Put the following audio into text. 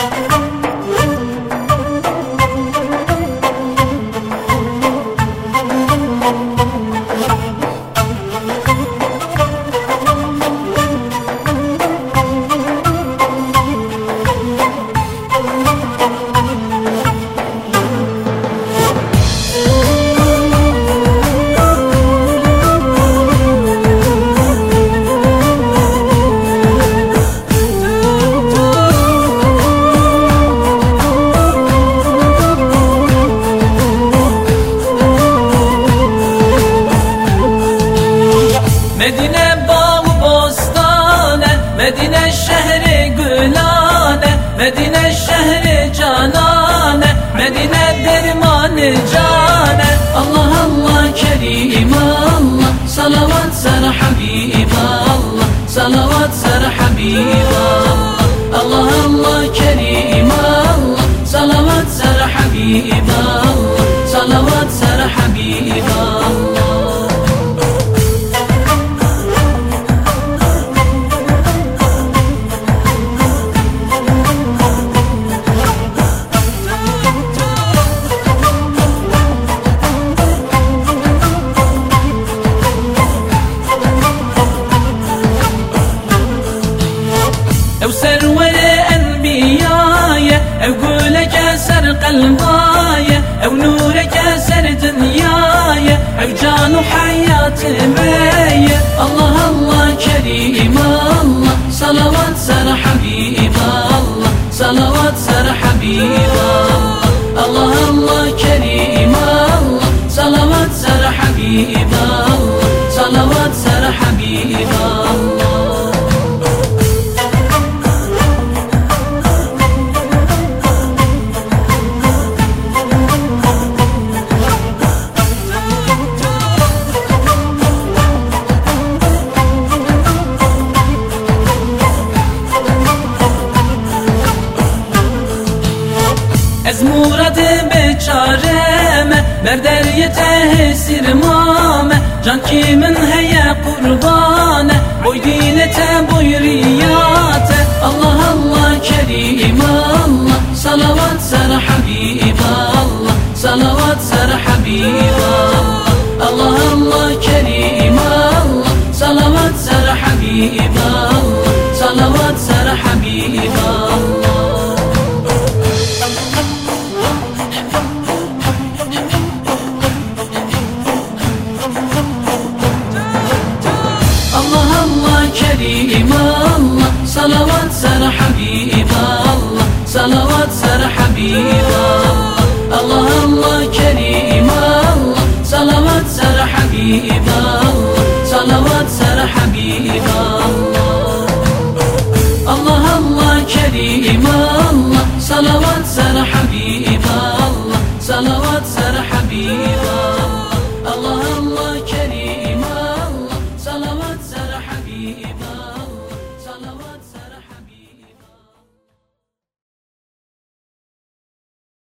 Música Medine bağ bostane Medine şehri gülane Medine şehri canane Medine dermanı cane. Allah Allah kerim Allah. Salavat sar Habib Allah. Salavat sar Habib Allah أو نورك سر دنياي أو جان حياة بي الله الله كريم الله. صلوات سر حبيب الله. صلوات سر حبيب الله. الله الله كريم الله. صلوات سر حبيب الله. صلوات سر حبيب الله. Ez muradı beçareme Berderiye tehsir mame Can kimin heye kurbane Boy dinete boy riyate. Allah Allah kerim Allah. Salavat ser habib Allah. Salavat ser habib Allah. Allah Allah kerim Allah. Salavat ser habib Allah. Salavat ser habib Allah. صلوات سر حبيب الله صلوات سر حبيب الله. الله الله كريم الله. صلوات سر حبيب الله صلوات سر حبيب الله. الله الله كريم الله. صلوات سر حبيب الله صلوات سر حبيب الله.